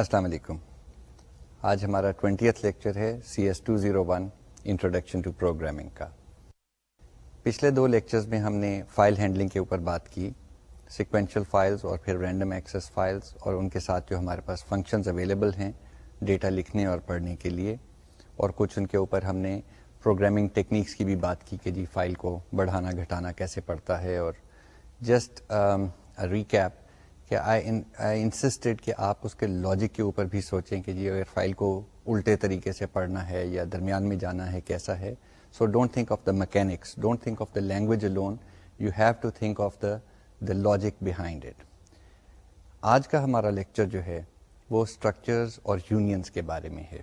السلام علیکم آج ہمارا ٹوینٹی ایتھ لیکچر ہے C S two zero one introduction to programming کا پچھلے دو لیکچرز میں ہم نے فائل ہینڈلنگ کے اوپر بات کی سیکوینشل فائلز اور پھر رینڈم ایکسس فائلز اور ان کے ساتھ جو ہمارے پاس فنکشنز اویلیبل ہیں ڈیٹا لکھنے اور پڑھنے کے لیے اور کچھ ان کے اوپر ہم نے پروگرامنگ ٹیکنیکس کی بھی بات کی کہ جی فائل کو بڑھانا گھٹانا کیسے پڑتا ہے اور جسٹ ریکیپ um, کہ انسسٹڈ کہ آپ اس کے لاجک کے اوپر بھی سوچیں کہ جی اگر فائل کو الٹے طریقے سے پڑھنا ہے یا درمیان میں جانا ہے کیسا ہے so don't think of the mechanics don't think of the language alone you have to think of the the logic behind it آج کا ہمارا لیکچر جو ہے وہ اسٹرکچرز اور یونینس کے بارے میں ہے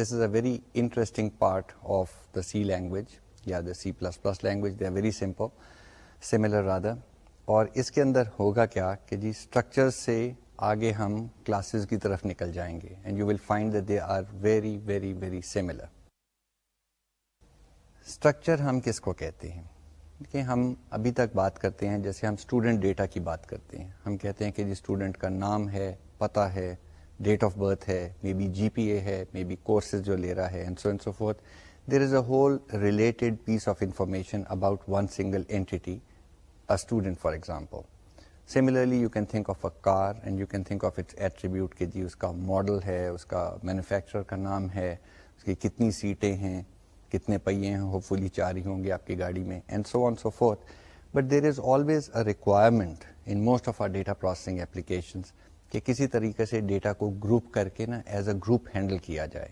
this is a very interesting part of the C language یا the C plus plus language they are very simple similar rather اور اس کے اندر ہوگا کیا کہ جی اسٹرکچر سے آگے ہم کلاسز کی طرف نکل جائیں گے and you will find that they are very very very similar structure ہم کس کو کہتے ہیں کہ ہم ابھی تک بات کرتے ہیں جیسے ہم اسٹوڈنٹ ڈیٹا کی بات کرتے ہیں ہم کہتے ہیں کہ جی اسٹوڈنٹ کا نام ہے پتہ ہے ڈیٹ آف برتھ ہے مے بی جی پی اے ہے مے بی کورسز جو لے رہا ہے and so and so forth there is a whole related piece of information about one single entity a student for example similarly car and you can think of its attribute کہ جی اس کا model ہے اس کا manufacturer کا نام ہے اس کی کتنی سیٹیں ہیں کتنے پہیے ہیں ہوپ فلی چار ہی ہوں گے آپ کی گاڑی میں and so on so forth but there is always a requirement in most of our data processing applications کہ کسی طریقے سے ڈیٹا کو گروپ کر کے نا ایز اے گروپ ہینڈل کیا جائے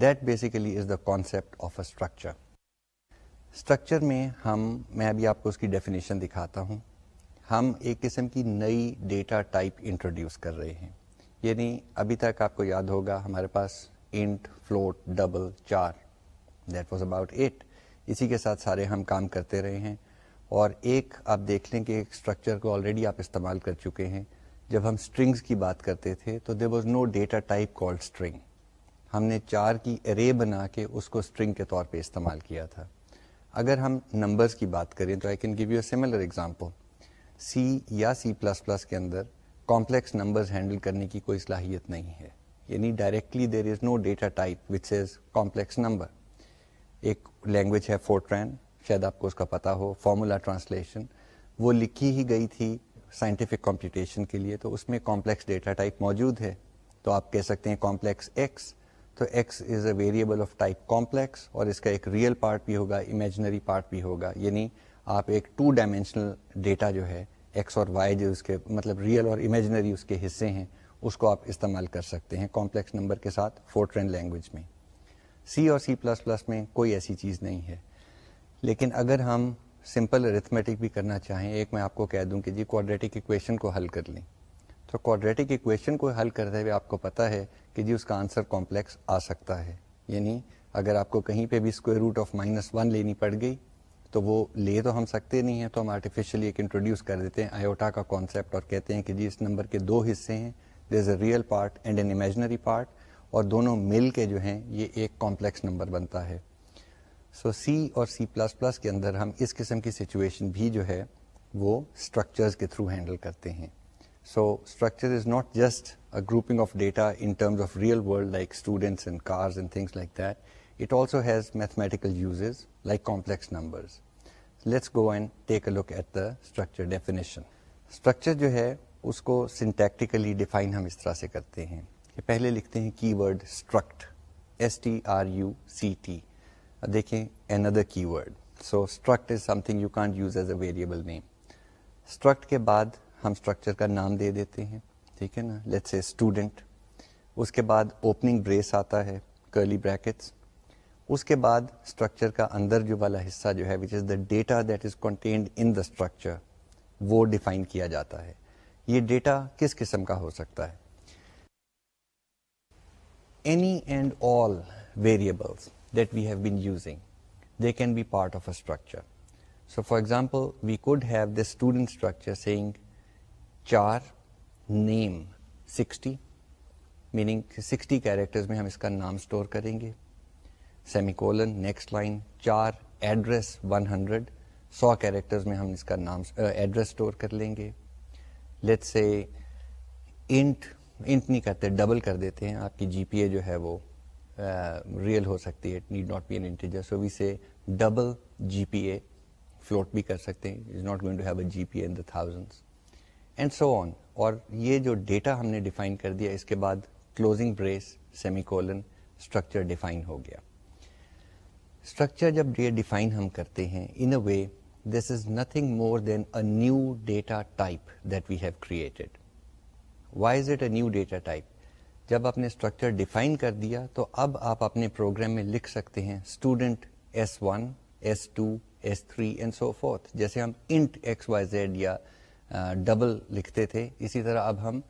that basically is the concept of a structure structure میں ہم میں ابھی آپ کو اس کی ڈیفینیشن دکھاتا ہوں ہم ایک قسم کی نئی ڈیٹا ٹائپ انٹروڈیوس کر رہے ہیں یعنی ابھی تک آپ کو یاد ہوگا ہمارے پاس int float double char that was about it اسی کے ساتھ سارے ہم کام کرتے رہے ہیں اور ایک آپ دیکھ لیں کہ ایک اسٹرکچر کو آلریڈی آپ استعمال کر چکے ہیں جب ہم اسٹرنگس کی بات کرتے تھے تو there was no data type call string ہم نے چار کی ارے بنا کے اس کو اسٹرنگ کے طور پہ استعمال کیا تھا اگر ہم نمبرس کی بات کریں تو I can give you similar example C یا سی پلس پلس کے اندر کمپلیکس نمبرز ہینڈل کرنے کی کوئی صلاحیت نہیں ہے یعنی directly there is no data type which is complex number ایک لینگویج ہے فورٹرین شاید آپ کو اس کا پتا ہو فارمولا ٹرانسلیشن وہ لکھی ہی گئی تھی سائنٹیفک کمپیوٹیشن کے لیے تو اس میں کمپلیکس ڈیٹا ٹائپ موجود ہے تو آپ کہہ سکتے ہیں کمپلیکس ایکس تو x is a variable of type complex اور اس کا ایک ریئل پارٹ بھی ہوگا امیجنری پارٹ بھی ہوگا یعنی آپ ایک ٹو ڈائمینشنل ڈیٹا جو ہے ایکس اور وائی جو اس کے مطلب ریئل اور امیجنری اس کے حصے ہیں اس کو آپ استعمال کر سکتے ہیں کمپلیکس نمبر کے ساتھ فورٹرین لینگویج میں سی اور سی پلس پلس میں کوئی ایسی چیز نہیں ہے لیکن اگر ہم سمپل ارتھمیٹک بھی کرنا چاہیں ایک میں آپ کو کہہ دوں کہ جی کوڈریٹک ایکویشن کو حل کر لیں تو کوڈریٹک ایکویشن کو حل کرتے ہوئے آپ کو پتا ہے کہ جی اس کا آنسر کمپلیکس آ سکتا ہے یعنی اگر آپ کو کہیں پہ بھی square root of minus one لینی پڑ گئی تو وہ لے تو ہم سکتے نہیں ہیں تو ہم آرٹیفیشلی ایک انٹروڈیوس کر دیتے ہیں آئیوٹا کا کانسیپٹ اور کہتے ہیں کہ جی اس نمبر کے دو حصے ہیں there is a real part and an imaginary part اور دونوں مل کے جو ہیں یہ ایک کمپلیکس نمبر بنتا ہے سو سی اور سی پلس پلس کے اندر ہم اس قسم کی سچویشن بھی جو ہے وہ اسٹرکچرز کے تھرو ہینڈل کرتے ہیں so structure is not just a grouping of data in terms of real world like students and cars and things like that it also has mathematical like complex numbers let's go and take a look at the structure definition structure جو ہے اس کو سنتیکلی define ہم اس طرح سے کرتے ہیں پہلے لکھتے ہیں keyword struct S T R U C T دیکھیں and other keyword so struct is something you can't use as a variable name struct کے بعد ہم اسٹرکچر کا نام دے دیتے ہیں ٹھیک ہے نا لیٹس اے اسٹوڈنٹ اس کے بعد اوپننگ بریس آتا ہے کرلی بریکٹس اس کے بعد اسٹرکچر کا اندر جو والا حصہ جو ہے which is the data that is contained in the structure وہ ڈیفائن کیا جاتا ہے یہ ڈیٹا کس قسم کا ہو سکتا ہے any and all variables that we have been using they can be part of a structure so for example we could have the student structure saying char name sixty meaning sixty characters میں ہم اس کا نام store کریں گے semicolon next line char address one hundred سو characters میں ہم اس کا نام ایڈریس اسٹور کر لیں گے لیٹ سے انٹ انٹ نہیں کرتے ڈبل کر دیتے ہیں آپ کی جی پی اے جو ہے وہ ریئل ہو سکتی ہے need not be we say double G P A float بھی کر سکتے ہیں G P A in the thousand and so on اور یہ جو ڈیٹا ہم نے ڈیفائن کر دیا اس کے بعد closing brace semicolon structure define ہو گیا اسٹرکچر جب یہ ڈیفائن ہم کرتے ہیں in a way this is nothing more than a new data type that we have created why is it a new data type جب آپ نے اسٹرکچر ڈیفائن کر دیا تو اب آپ اپنے پروگرام میں لکھ سکتے ہیں student S one S two S three and so forth جیسے ہم انٹ ایکس وائی زیڈ یا ڈبل لکھتے تھے اسی طرح اب ہم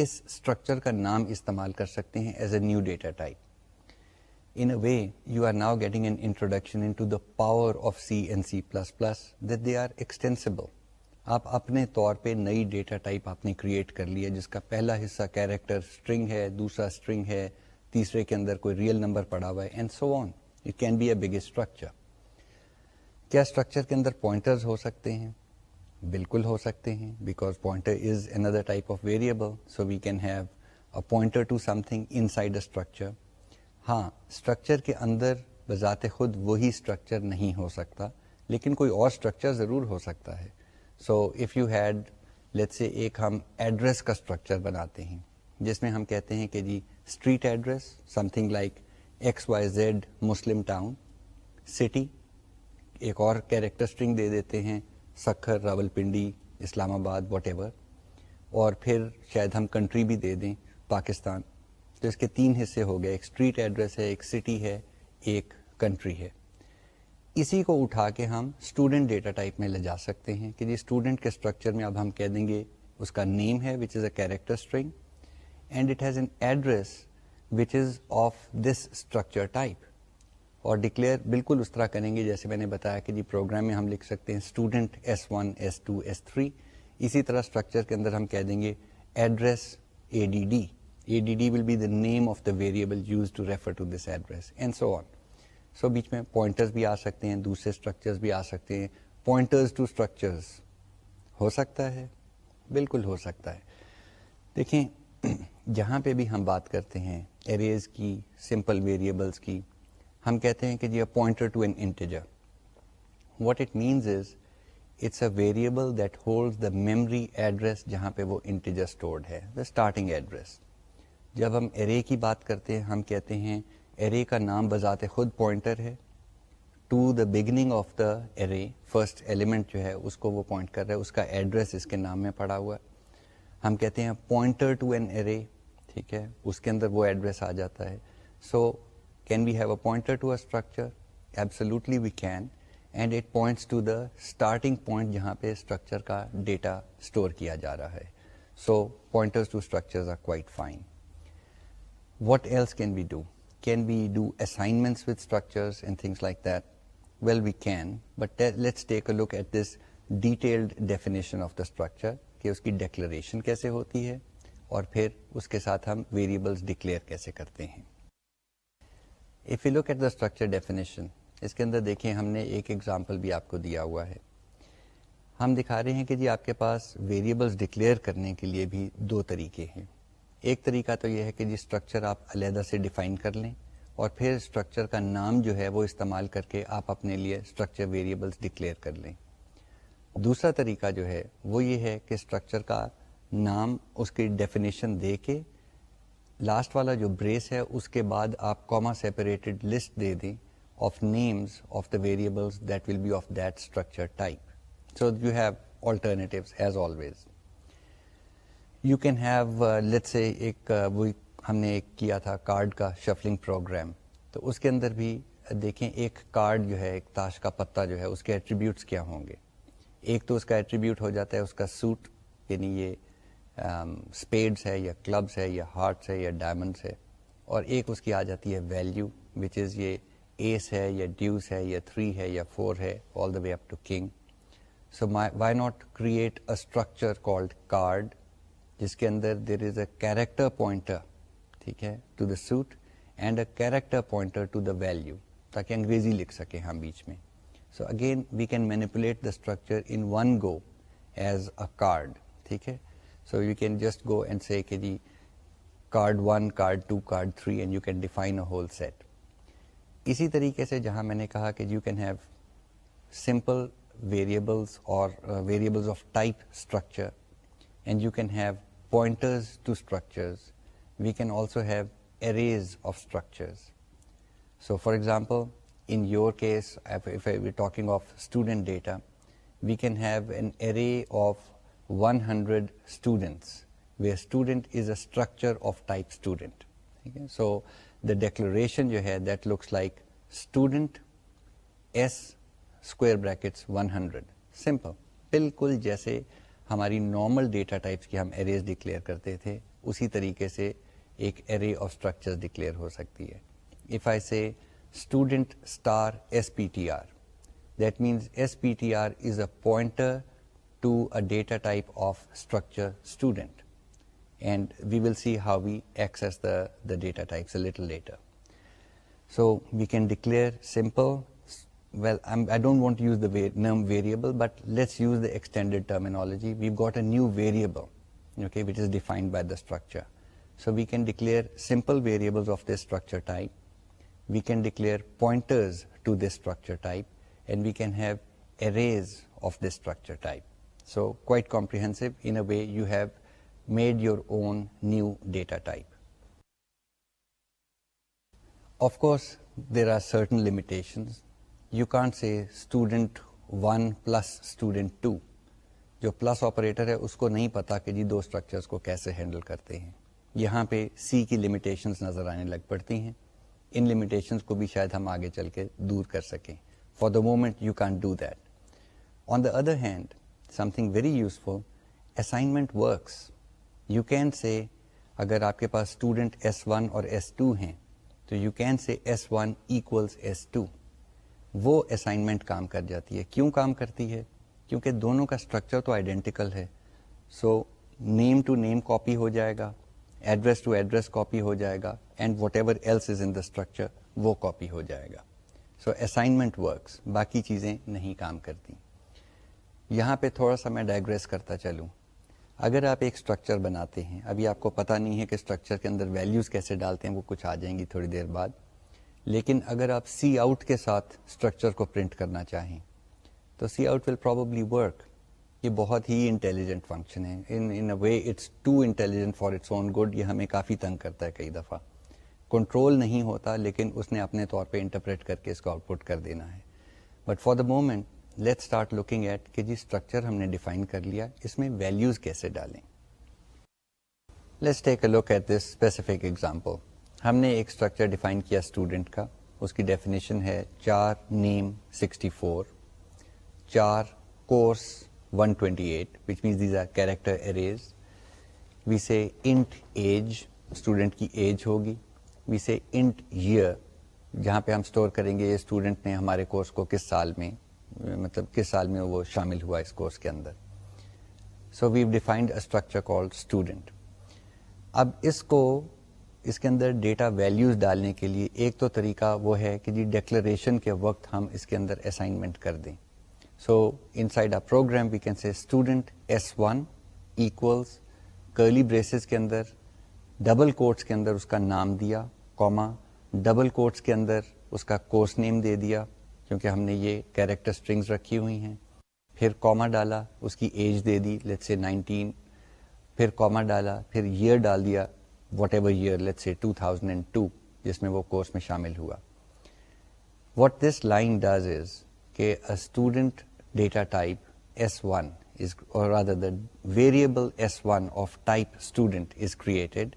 اس اسٹرکچر کا نام استعمال کر سکتے ہیں as a new data type in a way you are now getting an introduction into the power of C and C plus plus that they are extensible آپ اپنے طور پہ نئی ڈیٹا ٹائپ آپ نے کریٹ کر لی ہے جس کا پہلا حصہ کیریکٹر اسٹرنگ ہے دوسرا اسٹرنگ ہے تیسرے کے اندر کوئی ریئل نمبر پڑا ہوا ہے and so on it can be a big structure کیا اسٹرکچر کے اندر پوائنٹرز ہو سکتے ہیں بالکل ہو سکتے ہیں because pointer is another type of variable so we can have a pointer to something inside a structure ہاں اسٹرکچر کے اندر بذات خود وہی اسٹرکچر نہیں ہو سکتا لیکن کوئی اور اسٹرکچر ضرور ہو سکتا ہے so if you had let's say ایک ہم ایڈریس کا اسٹرکچر بناتے ہیں جس میں ہم کہتے ہیں کہ جی street address something like X Y Z Muslim Town city ایک اور کیریکٹر اسٹرنگ دے دیتے ہیں Sukkur Rawalpindi Islamabad whatever اور پھر شاید ہم کنٹری بھی دے دیں پاکستان تو اس کے تین حصے ہو گئے ایک اسٹریٹ ایڈریس ہے ایک سٹی ہے ایک کنٹری ہے اسی کو اٹھا کے ہم اسٹوڈنٹ ڈیٹا ٹائپ میں لے جا سکتے ہیں کہ جی اسٹوڈنٹ کے اسٹرکچر میں اب ہم کہہ دیں گے اس کا نیم ہے which is a character string and it has an address which is of this structure type اور ڈکلیئر بالکل اس طرح کریں گے جیسے میں نے بتایا کہ جی پروگرام میں ہم لکھ سکتے ہیں student S one S two S three اسی طرح اسٹرکچر کے اندر ہم کہہ دیں گے address A D D A D D will be the name of the variable use to refer to this address and so on so بیچ میں pointers بھی آ سکتے ہیں دوسرے اسٹرکچرز بھی آ سکتے ہیں پوائنٹرز ٹو اسٹرکچرز ہو سکتا ہے بالکل ہو سکتا ہے دیکھیں جہاں پہ بھی ہم بات کرتے ہیں اریز کی سمپل ویریبلس کی ہم کہتے ہیں کہ جی to an integer what it means is it's a variable that hold the memory address جہاں پہ وہ انٹیجر اسٹورڈ ہے دا اسٹارٹنگ ایڈریس جب ہم ارے کی بات کرتے ہیں ہم کہتے ہیں ارے کا نام بذات خود پوائنٹر ہے to the beginning of the array first element جو ہے اس کو وہ پوائنٹ کر رہا ہے اس کا ایڈریس اس کے نام میں پڑا ہوا ہے ہم کہتے ہیں پوائنٹر ٹو این ارے ٹھیک ہے اس کے اندر وہ ایڈریس آ جاتا ہے so can we have a pointer to a structure absolutely we can and it points to the starting point جہاں پہ اسٹرکچر کا ڈیٹا اسٹور کیا جا رہا ہے so pointers are quite fine what else can we do can we do assignment with we can but let's take a look at this detailed definition of the structure کہ اس کی declaration کیسے ہوتی ہے اور پھر اس کے ساتھ ہم ویریبلس ڈکلیئر کیسے کرتے ہیں you look at the structure definition اس کے اندر دیکھیں ہم نے ایک ایگزامپل بھی آپ کو دیا ہوا ہے ہم دکھا رہے ہیں کہ جی آپ کے پاس ویریبلس ڈکلیئر کرنے کے لیے بھی دو طریقے ہیں ایک طریقہ تو یہ ہے کہ جی اسٹرکچر آپ علیحدہ سے ڈیفائن کر لیں اور پھر اسٹرکچر کا نام جو ہے وہ استعمال کر کے آپ اپنے لیے اسٹرکچر ویریبلس ڈکلیئر کر لیں دوسرا طریقہ جو ہے وہ یہ ہے کہ اسٹرکچر کا نام اس کی ڈیفینیشن دے کے لاسٹ والا جو بریس ہے اس کے بعد آپ کاما سیپریٹڈ لسٹ دے دیں of names of the variables that will be of that structure type so you have alternatives as always you can have let's say ایک uh, وہ ہم نے ایک کیا تھا کارڈ کا شفلنگ پروگرام تو اس کے اندر بھی دیکھیں ایک کارڈ جو ہے ایک تاش کا پتہ جو ہے اس کے ایٹریبیوٹس کیا ہوں گے ایک تو اس کا ایٹریبیوٹ ہو جاتا ہے اس کا سوٹ یعنی یہ اسپیڈس ہے یا کلبس ہے یا ہارٹس ہے یا ڈائمنڈس ہے اور ایک اس کی آ جاتی ہے ویلیو وچ از یہ ایس ہے یا ڈیوس ہے یا تھری ہے یا فور ہے all the way up to king so why not create a structure called card جس کے اندر there is a character pointer ٹھیک ہے to the suit and a character pointer to the value تاکہ انگریزی لکھ سکیں ہم بیچ میں so again we can manipulate the structure in one go as a card ٹھیک ہے so you can just go and say کہ جی card one card two card three and you can define a whole set اسی طریقے سے جہاں میں نے کہا کہ you can have simple variables اور variables of type structure and you can have pointers to structures we can also have arrays of structures so for example in your case talking of student data we can have an array of one hundred students we student is a structure of type student so the declaration جو ہے that looks like student S square brackets one hundred simple بالکل جیسے ہماری normal data types کی ہم arrays declare کرتے تھے اسی طریقے سے ایک ایرے آف اسٹرکچر ڈکلیئر ہو سکتی ہے if I say student star S P T R that means S P T R is a pointer to a data type of structure student. And we will see how we access the data types a little later. So we can declare simple, well, I don't want to use the term variable, but let's use the extended terminology. We've got a new variable, okay, which is defined by the structure. So we can declare simple variables of this structure type. We can declare pointers to this structure type, and we can have arrays of this structure type. So quite comprehensive in a way you have made your own new data type of course there are certain limitations you can't say student one plus student two جو plus operator ہے اس کو نہیں پتا کہ جی دو structures کو کیسے handle کرتے ہیں یہاں پہ سی کی لمیٹیشنس نظر آنے لگ پڑتی ہیں ان لمیٹیشنس کو بھی شاید ہم آگے چل کے دور کر سکیں for the moment you can do that on the other hand something very useful assignment works you can say اگر آپ کے پاس اسٹوڈنٹ ایس ون اور ایس ٹو ہیں تو you can say S one equals S two وہ assignment کام کر جاتی ہے کیوں کام کرتی ہے کیونکہ دونوں کا اسٹرکچر تو آئیڈینٹیکل ہے so name to name copy ہو جائے گا ایڈریس ٹو ایڈریس کاپی ہو جائے گا and whatever else is in the structure وہ کاپی ہو جائے گا سو اسائنمنٹ ورکس باقی چیزیں نہیں کام کرتی یہاں پہ تھوڑا سا میں ڈائگریس کرتا چلوں اگر آپ ایک اسٹرکچر بناتے ہیں ابھی آپ کو پتہ نہیں ہے کہ اسٹرکچر کے اندر ویلیوز کیسے ڈالتے ہیں وہ کچھ آ جائیں گی تھوڑی دیر بعد لیکن اگر آپ سی آؤٹ کے ساتھ اسٹرکچر کو پرنٹ کرنا چاہیں تو C out will probably work یہ بہت ہی انٹیلیجنٹ فنکشن ہے in in a way it's it's too intelligent for own good یہ ہمیں کافی تنگ کرتا ہے کئی دفعہ کنٹرول نہیں ہوتا لیکن اس نے اپنے طور پہ انٹرپریٹ کر کے اس کو آؤٹ پٹ کر دینا ہے but for the moment let start looking at کہ جی اسٹرکچر ہم نے ڈیفائن کر لیا اس میں ویلیوز کیسے ڈالیں let's take a look at this specific example ہم نے ایک اسٹرکچر ڈیفائن کیا اسٹوڈنٹ کا اس کی ڈیفینیشن ہے char name sixty four char course one twenty eight which means these are character arrays we say int age student کی age ہوگی وی سے انٹ ایئر جہاں پہ ہم اسٹور کریں گے اسٹوڈنٹ نے ہمارے کورس کو کس سال میں مطلب کس سال میں وہ شامل ہوا اس کورس کے اندر so we defined structure call student اب اس کو اس کے اندر ڈیٹا ویلیوز ڈالنے کے لیے ایک تو طریقہ وہ ہے کہ جی ڈیکلریشن کے وقت ہم اس کے اندر اسائنمنٹ کر دیں so inside program we can see student S one equals curly braces کے اندر ڈبل کوٹس کے اندر اس کا نام دیا کوما ڈبل کوٹس کے اندر اس کا کورس نیم دے دیا کیونکہ ہم نے یہ کیریکٹر اسٹرنگز رکھی ہوئی ہیں پھر کاما ڈالا اس کی ایج دے دی لیٹ سے نائنٹین پھر کاما ڈالا پھر ایئر ڈال دیا whatever year let's say two thousand and two جس میں وہ کورس میں شامل ہوا what this line does is کہ student data type S one is or rather the variable s1 of type student is created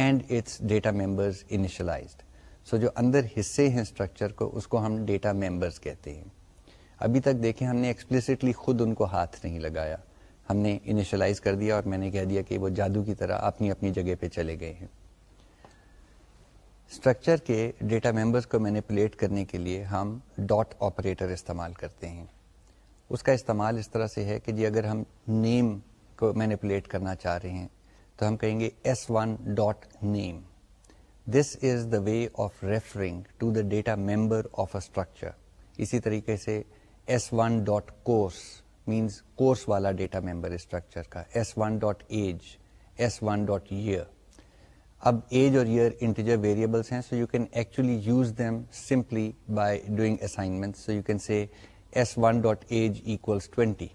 and its data members initialized so so جو اندر حصے ہیں اسٹرکچر کو اس کو ہم ڈیٹا ممبرس کہتے ہیں ابھی تک دیکھیں ہم نے ایکسپلسٹلی خود ان کو ہاتھ نہیں لگایا ہم نے انیشلائز کر دیا اور میں نے کہہ دیا کہ وہ جادو کی طرح اپنی اپنی جگہ پہ چلے گئے ہیں اسٹرکچر کے ڈیٹا ممبرس کو میں نے پلیٹ کرنے کے لیے ہم ڈاٹ آپریٹر استعمال کرتے ہیں اس کا استعمال اس طرح سے ہے کہ جی اگر ہم نیم کو مینیپولیٹ کرنا چاہ رہے ہیں تو ہم کہیں گے S one dot name this is the way of referring to the data member of a structure اسی طریقے سے S one dot course means course والا ڈیٹا ممبر اسٹرکچر کا S one dot age S one dot year اب age اور year integer variables ہیں so you can actually use them simply by doing assignment so you can say S one dot age equals twenty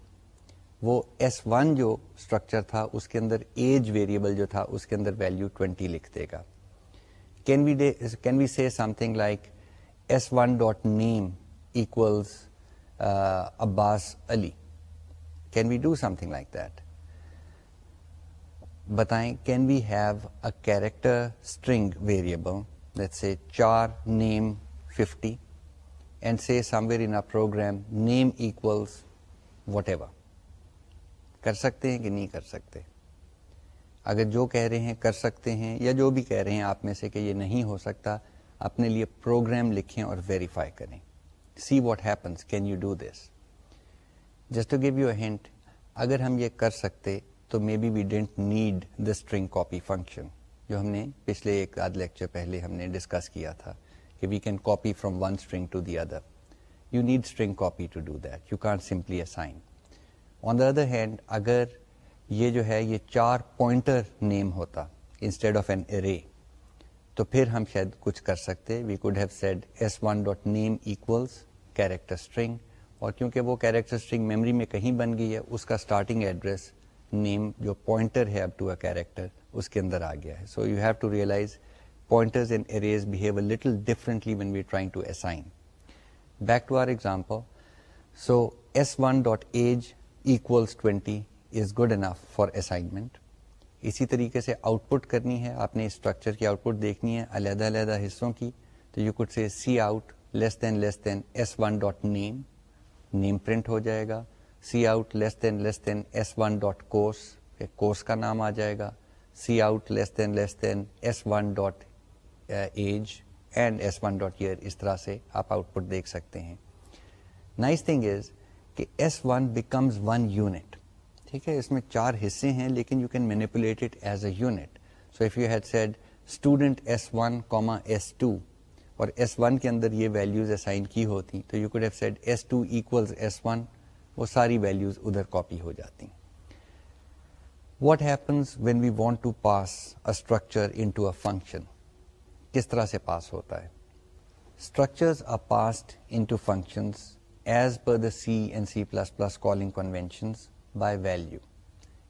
وہ S one جو structure تھا اس کے اندر age variable جو تھا اس کے اندر ویلو ٹوینٹی لکھ دے گا can can we see something like S one dot name ایک Abbas Ali can we do something like that بتائیں can we have a character char name fifty and see somewhere in program name equals whatever کر سکتے ہیں کہ نہیں کر سکتے اگر جو کہہ رہے ہیں کر سکتے ہیں یا جو بھی کہہ رہے ہیں آپ میں سے کہ یہ نہیں ہو سکتا اپنے لیے پروگرام لکھیں اور ویریفائی کریں see what happens can you do this to give you a hint اگر ہم یہ کر سکتے تو maybe we didn't need the string copy function جو ہم نے پچھلے ایک آدھ لیکچر پہلے ہم نے ڈسکس کیا تھا کہ we can copy from one string to the other you need string copy to do that you can't simply assign on the other hand اگر یہ جو ہے یہ چار پوائنٹر نیم ہوتا انسٹیڈ آف این ارے تو پھر ہم شاید کچھ کر سکتے we could have said s one dot name equals character string اور کیونکہ وہ کیریکٹر اسٹرنگ میموری میں کہیں بن گئی ہے اس کا اسٹارٹنگ ایڈریس نیم جو پوائنٹر ہے ٹو اے کیریکٹر اس کے اندر آ گیا ہے so you have to realise pointers and arrays behave a little when we trying to to assign back or example so S one dot age equals twenty is good enough for assignment اسی طریقے سے output کرنی ہے آپ نے structure کی output دیکھنی ہے علیحدہ علیحدہ حصوں کی تو you say C out less than less than S one dot name name print ہو جائے گا C out less than less than S one dot course course کا نام آ جائے گا C out less than less than S one dot age and S one dot year اس طرح سے آپ output دیکھ سکتے ہیں نائس تھنگ از کہ S one becomes one unit ٹھیک ہے اس میں چار حصے ہیں لیکن you can manipulate it as a unit so if you had said student S one comma S two اور ایس ون کے اندر یہ ویلیوز اسائن کی ہوتی تو you could have said S two equals S one وہ ساری values ادھر کاپی ہو جاتی what happens when we want to pass a structure into a function کس طرح سے پاس ہوتا ہے structures are passed into functions as per the C and C plus plus calling conventions by value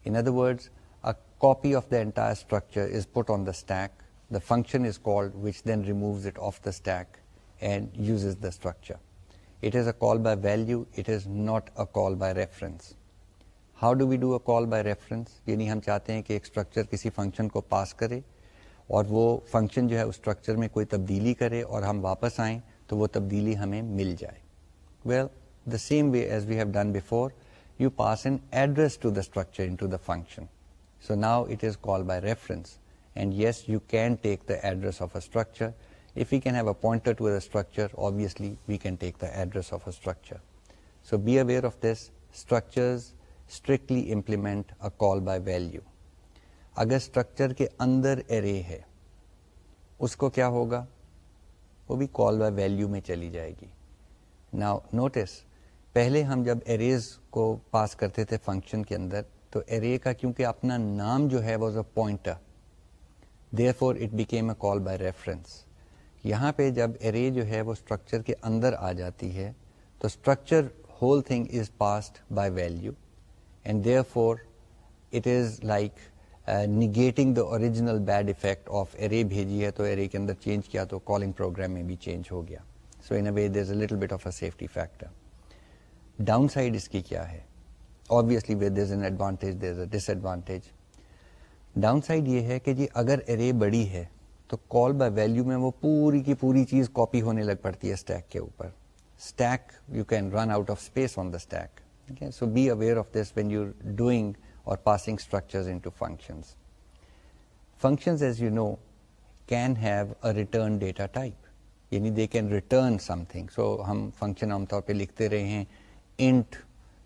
in other words a copy of the entire structure is put on the stack the function is call which then removes it off the stack and uses is the structure it is a call by value it is not a call by reference how do we do a call by reference یعنی ہم چاہتے ہیں کہ ایک structure کسی function کو پاس کرے اور وہ فنکشن جو ہے اس اسٹرکچر میں کوئی تبدیلی کرے اور ہم واپس آئیں تو وہ تبدیلی ہمیں مل جائے well the same way as we have done before you pass an address to the structure into the function so now it is call by reference and yes you can take the address of a structure if you can have a point to the structure similarly we can take the address of a structure so be aware of this structures strictly implement by value اگر structure کے اندر اے رے ہے اس کو کیا ہوگا وہ بھی کال بائی ویلو میں چلی جائے گی ناؤ نوٹس پہلے ہم جب اریز کو پاس کرتے تھے فنکشن کے اندر تو ارے کا کیونکہ اپنا نام جو ہے was a point therefore it became a call by reference یہاں پہ جب ارے جو ہے وہ اسٹرکچر کے اندر آ جاتی ہے تو structure whole thing is passed by value and therefore it is like negating the original bad effect of array بھیجی ہے تو ارے کے اندر چینج کیا تو کالنگ پروگرام میں بھی چینج ہو گیا so in a way there is a little bit of a safety factor downside اس کی کیا ہے obviously with is an advantage there is a disadvantage downside یہ ہے کہ جی اگر ارے بڑی ہے تو کال بائی ویلیو میں وہ پوری کی پوری چیز کاپی ہونے لگ پڑتی ہے اسٹیک کے اوپر stack you can run out of space on the stack so be aware of this when you doing اور passing structure into functions functions as you know can have a return data type یعنی they can return something so ہم function عام طور پہ لکھتے رہے ہیں int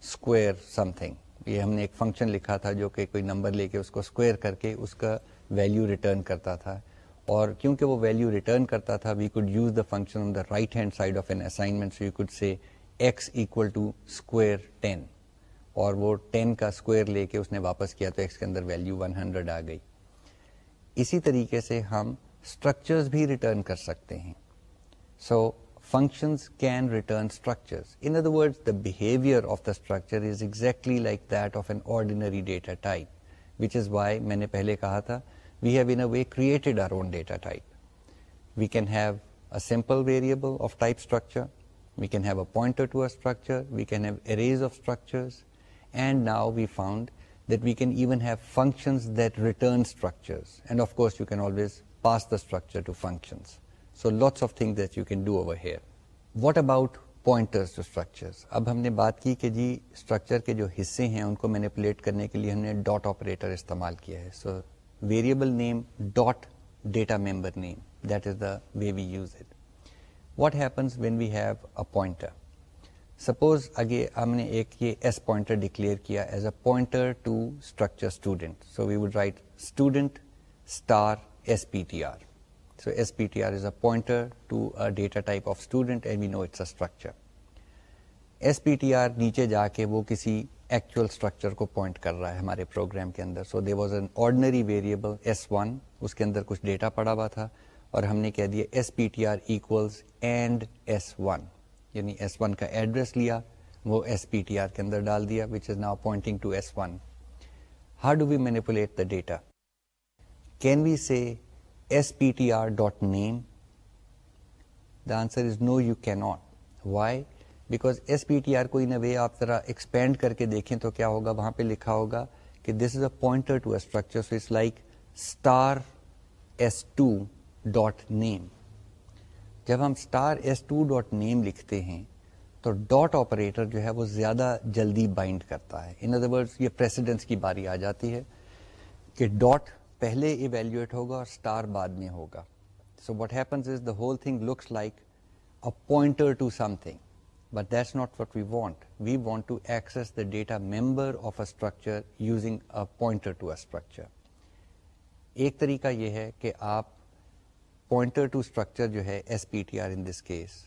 square something یہ ہم نے ایک فنکشن لکھا تھا جو کہ کوئی نمبر لے کے اس کو اسکوئر کر کے اس کا ویلیو ریٹرن کرتا تھا اور کیونکہ وہ ویلیو ریٹرن کرتا تھا we could use the function on the right hand side of an assignment you could say X equal to square ten اور وہ ٹین کا اسکوئر لے کے اس نے واپس کیا تو ایکس کے اندر ویلیو ون ہنڈریڈ آ گئی اسی طریقے سے ہم اسٹرکچرز بھی ریٹرن کر سکتے ہیں so so, functions can return structured of the structure is exactly like that of an ordinary data type which is why میں نے پہلے کہا تھا we have an a way created our own data type we can have a sample variable of type structure we can have a point structure we can have arrays of structures and now we found that we can even have functions that return structures and of course you can always pass the structure to functions so lots of thing that you can do over here what about about the اب ہم نے بات کی کہ جی structure کے جو حصے ہیں ان کو مینیپولیٹ کرنے کے لیے ہم نے ڈاٹ آپریٹر استعمال کیا ہے so variable name dot data member name that is the way we use it what happens when we have pointer suppose اگے ہم نے ایک یہ ایس پوائنٹر ڈکلیئر کیا as a pointer to structure student so we would write student star S P T R So SPTR is a a pointer to data type of student and we know it's a structure. SPTR نیچے جا کے وہ کسی actual structure کو point کر رہا ہے ہمارے پروگرام کے اندر so they was an ordinary variable S one اس کے اندر کچھ ڈیٹا پڑا ہوا تھا اور ہم نے کہہ دیا S P T R equals and S one یعنی ایس ون کا ایڈریس لیا وہ ایس پی ٹی آر کے اندر ڈال دیا which is now pointing to S one how do we manipulate the data can we say S P T R dot name the answer you کی note why back S P T R کونڈ کر کے دیکھیں تو کیا ہوگا وہاں پہ لکھا ہوگا ڈاٹ نیم جب ہم star S two dot name لکھتے ہیں تو ڈاٹ آپریٹر جو ہے وہ زیادہ جلدی بائنڈ کرتا ہے یہ کی باری آ جاتی ہے کہ ڈاٹ پہلے ایویلویٹ ہوگا اور اسٹار بعد میں ہوگا so what happens is the whole thing looks like pointer to something but that's not what we want we want to access the data member of a a structure using pointer to structure ایک طریقہ یہ ہے کہ آپ pointer to structure جو ہے s p t r in this case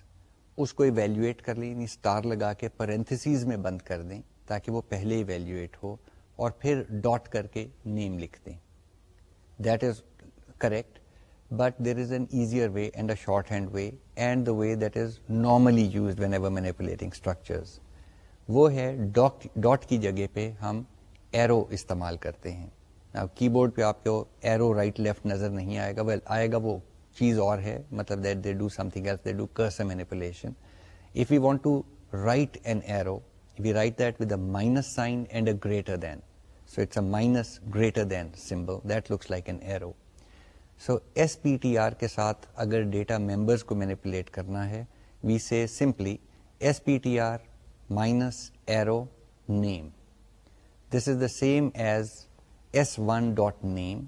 اس کو evaluate کر لیں اسٹار یعنی لگا کے پرنتھسیز میں بند کر دیں تاکہ وہ پہلے ایویلویٹ ہو اور پھر ڈاٹ کر کے نیم لکھ دیں that is correct but there is an easier way and a shorthand way and the way that is normally use whenever manipulating structures وہ ہے ڈاٹ کی جگہ پہ ہم ایرو استعمال کرتے ہیں اب کی بورڈ پہ آپ کو ایرو رائٹ لیفٹ نظر نہیں آئے گا well, آئے گا وہ چیز اور ہے مطلب that they do something else they do cross a manipulation if you want to write an arrow we write that with a minus sign and a greater than so it's a minus greater than symbol an arrow so S P T R کے ساتھ اگر data members کو میں نے پلیٹ کرنا ہے we see simply S P T R minus arrow name this is the same as S one dot name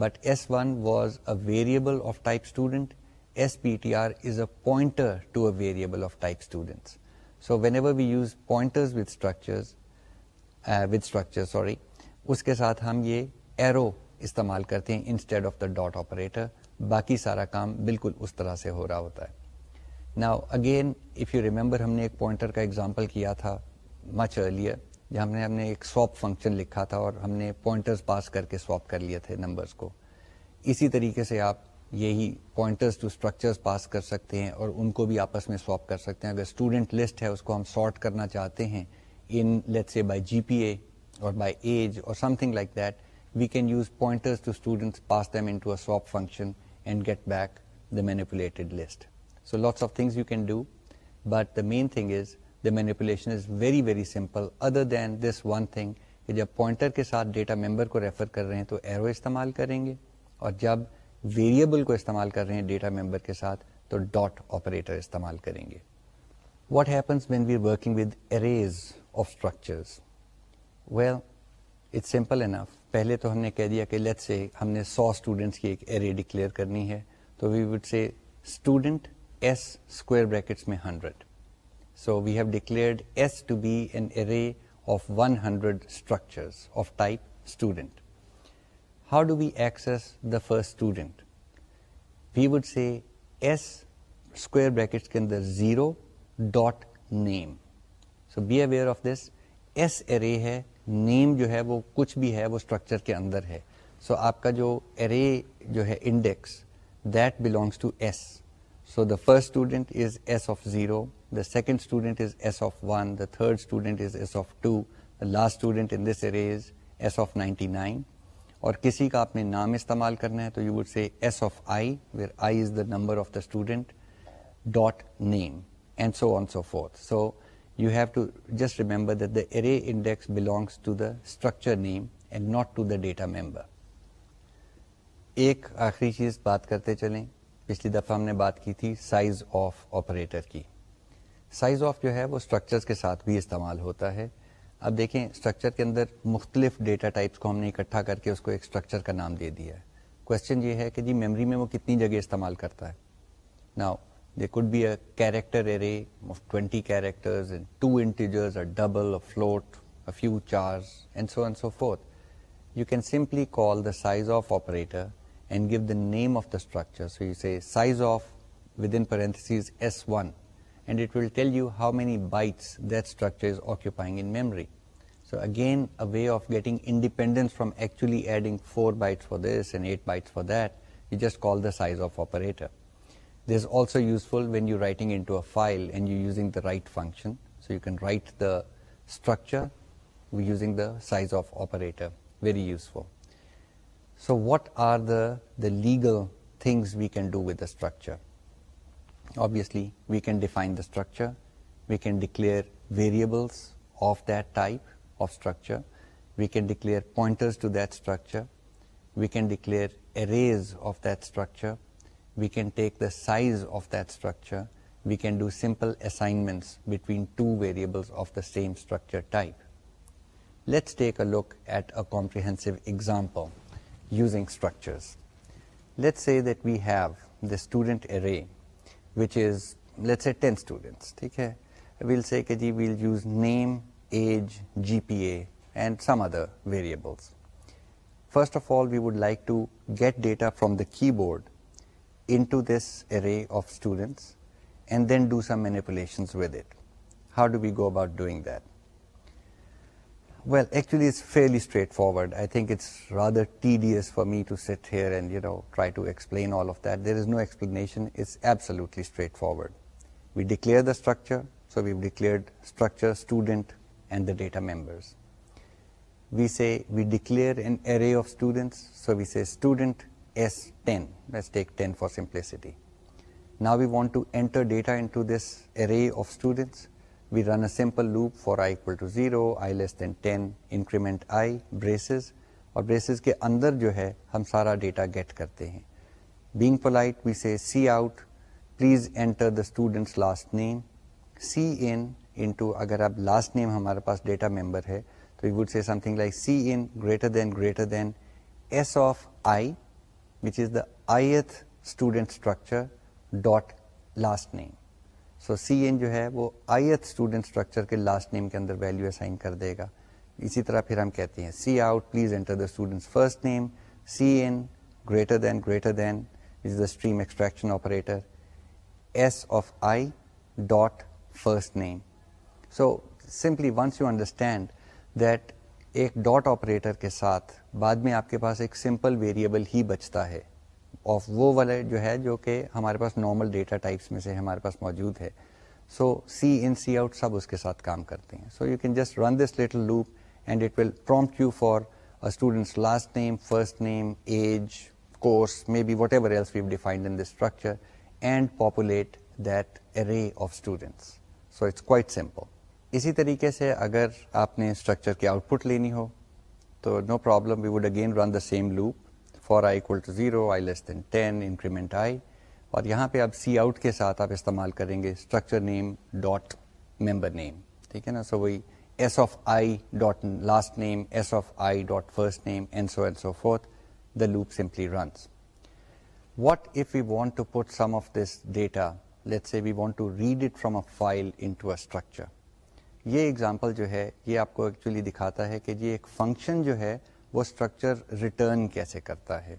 but S one was a variable of type student S P T R is a to a variable of type student so whenever we use pointer with structure اس کے ساتھ ہم یہ arrow استعمال کرتے ہیں instead of the dot operator باقی سارا کام بالکل اس طرح سے ہو رہا ہوتا ہے نا اگین اف یو ریمبر ہم نے ایک پوائنٹر کا ایگزامپل کیا تھا مچ ارلیئر جہاں ہم نے ہم نے ایک سواپ فنکشن لکھا تھا اور ہم نے پوائنٹرز پاس کر کے سواپ کر لیے تھے نمبرس کو اسی طریقے سے آپ یہی پوائنٹرز ٹو اسٹرکچرز پاس کر سکتے ہیں اور ان کو بھی آپس میں سواپ کر سکتے ہیں اگر اسٹوڈنٹ لسٹ ہے اس کو ہم سارٹ کرنا چاہتے ہیں in let say by G P A or by age اور something like that we can use pointers pass them to a سا and get back the manipulate list so lots of thing can do but the main thing is the manipulation is very very simple other than this one thing کہ جب pointer کے ساتھ data member کو refer کر رہے ہیں تو arrow استعمال کریں گے اور جب ویریئبل کو استعمال کر رہے ہیں ڈیٹا ممبر کے ساتھ تو ڈاٹ آپریٹر استعمال کریں گے what happens when we working with arrays of structures well it's simple enough پہلے تو ہم نے کہہ دیا کہ لیٹ سے ہم نے سو اسٹوڈینٹس کی ایک ایرے ڈکلیئر کرنی ہے تو we would say student S square brackets میں hundred so we have declared S to be an array of one hundred of type student how do we access the first student we would say S square brackets کے اندر zero dot name so be aware of this S array ہے name جو ہے وہ کچھ بھی ہے وہ structure کے اندر ہے سو so, آپ کا جو ارے جو ہے index that belongs to S so the first student is S of zero the second student is S of one the third student is S of two the last student in this array is S of ninety nine اور کسی کا آپ نے نام استعمال کرنا ہے تو you would say S of I where I is the number of the student dot name and so on so forth so you have to just remember ایک آخری چیز بات کرتے چلیں پچھلی دفعہ ہم نے بات کی تھی سائز آف آپریٹر کی سائز آف جو ہے وہ اسٹرکچر کے ساتھ بھی استعمال ہوتا ہے اب دیکھیں اسٹرکچر کے اندر مختلف ڈیٹا ٹائپس کو ہم نے اکٹھا کر کے اس کو ایک اسٹرکچر کا نام دے دیا ہے کوشچن یہ ہے کہ جی میموری میں وہ کتنی جگہ استعمال کرتا ہے نا There could be a character array of 20 characters and 2 integers, a double, a float, a few chars, and so on and so forth. You can simply call the size of operator and give the name of the structure. So you say size of within parentheses S1, and it will tell you how many bytes that structure is occupying in memory. So again, a way of getting independence from actually adding 4 bytes for this and 8 bytes for that. You just call the size of operator. This is also useful when you're writing into a file and you're using the write function. So you can write the structure using the size of operator. Very useful. So what are the legal things we can do with the structure? Obviously, we can define the structure. We can declare variables of that type of structure. We can declare pointers to that structure. We can declare arrays of that structure we can take the size of that structure, we can do simple assignments between two variables of the same structure type. Let's take a look at a comprehensive example using structures. Let's say that we have the student array, which is, let's say, 10 students. Okay? We'll say that we'll use name, age, GPA, and some other variables. First of all, we would like to get data from the keyboard گوباٹ doing دل actually forward I think it's for me to see there and you know try to explain all of there is no explanation we declare the structure so we declare data members we say declare and array of student so we say student S tens take ten for simplicity نا we want to enter data into this array of students we run a simple loop for zero I less than ten increment I's اور braces کے اندر جو ہے ہم سارا data get کرتے ہیں being polite we say C out please enter the students last name C in into اگر آپ لاسٹ نیم ہمارے پاس ڈیٹا ممبر ہے تو we would say something like C in greater than greater than S of I is the ith student structure dot last name so C in جو ہے وہ آئی ith student structure کے last name کے اندر value assign کر دے گا اسی طرح پھر ہم کہتے ہیں C out please enter the student first name C in greater than greater than is the stream extraction operator S of I dot first name so simply once you understand that ایک dot operator کے ساتھ بعد میں آپ کے پاس ایک simple variable ہی بچتا ہے آف وہ جو ہے جو کہ ہمارے پاس نارمل ڈیٹا ٹائپس میں سے ہمارے پاس موجود ہے سو سی ان سی آؤٹ سب اس کے ساتھ کام کرتے ہیں so you can just run this little loop and it will prompt you for students last name first name age course maybe whatever else we've defined in structure and populate that array of students so it's quite simple اسی طریقے سے اگر آپ نے structure کی output لینی ہو تو no problem we would again run the same loop for zero I less than ten increment I اور یہاں پہ آپ سی آؤٹ کے ساتھ آپ استعمال کریں گے structure name dot member name ٹھیک ہے نا سو وہی S of I dot last name S of I dot first name and so and so forth the loop simply runs what if you want to put some of this data let say we want to read it from a file into a structure یہ example جو ہے یہ آپ کو actually دکھاتا ہے کہ یہ ایک فنکشن جو ہے وہ اسٹرکچر ریٹرن کیسے کرتا ہے